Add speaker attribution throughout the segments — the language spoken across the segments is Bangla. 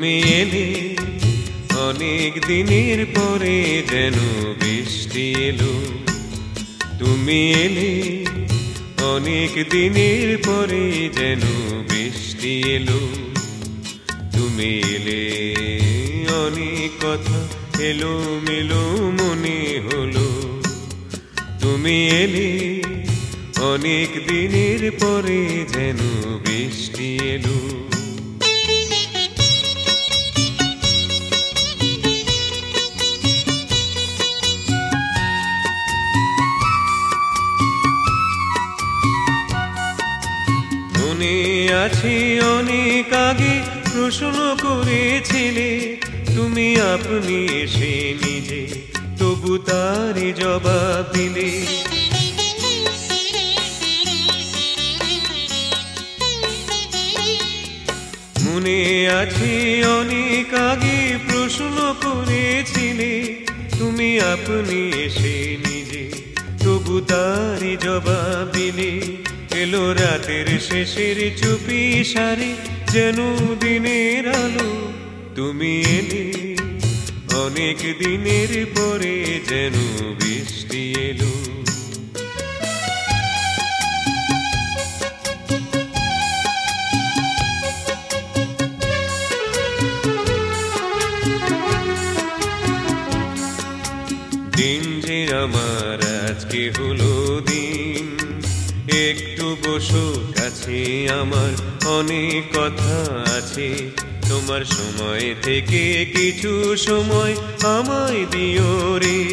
Speaker 1: তুমি এলে, অনেক দিনের পরে যেন বৃষ্টি এলো। তুমি এলে, অনেক দিনের পরে যেন বৃষ্টি এলো। তুমি এলে, অনেক কথা এলো মেলো মনে হলো। তুমি এলে, অনেক দিনের পরে যেন বৃষ্টি এলো। আছে অনেক আগে প্রশ্ন করেছিলে। তুমি আপনি এসে নিজে, তবু তারই জবাব দিলে। মনে আছে অনেক আগে প্রশ্ন করেছিলে। তুমি আপনি এসে নিজে, তবু তারই জবাব দিলে। এলো রাতের শেষের চুপি সারে যেন দিনের আলো তুমি এলে অনেক দিনের পরে যেন বৃষ্টি এলো। দিন যে আমার আজকে হলো দিন একটু বসো, কাছে আমার অনেক কথা আছে। তোমার সময় থেকে কিছু সময় আমায় দিও রে।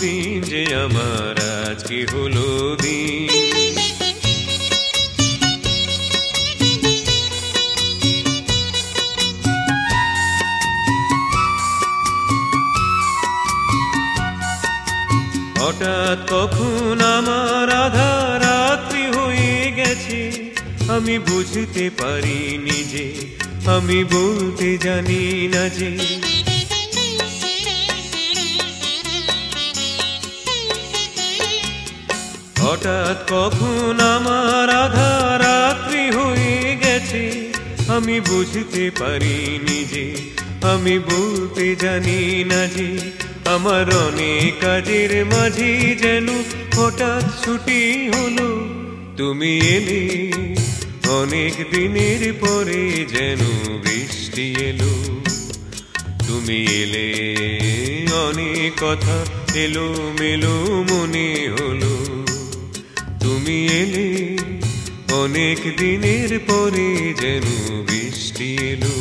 Speaker 1: দিন যে আমার আজকে হলো দিন। হঠাৎ কখন আমার আধা রাত্রি হয়ে গেছে, আমি বুঝতে পারি নিজে আমি বলতে জানি না যে। হঠাৎ কখন আমার আধা রাত্রি হয়ে গেছে, আমি বুঝতে পারি নিজে আমি বলতে জানি না যে। আমার অনেক কাজের মাঝে যেন হঠাৎ ছুটি হলো। তুমি এলে, অনেক দিনের পরে যেন বৃষ্টি এলো। তুমি এলে, অনেক কথা এলো মেলো মনে হলো। তুমি এলে, অনেক দিনের পরে যেন বৃষ্টি এলো।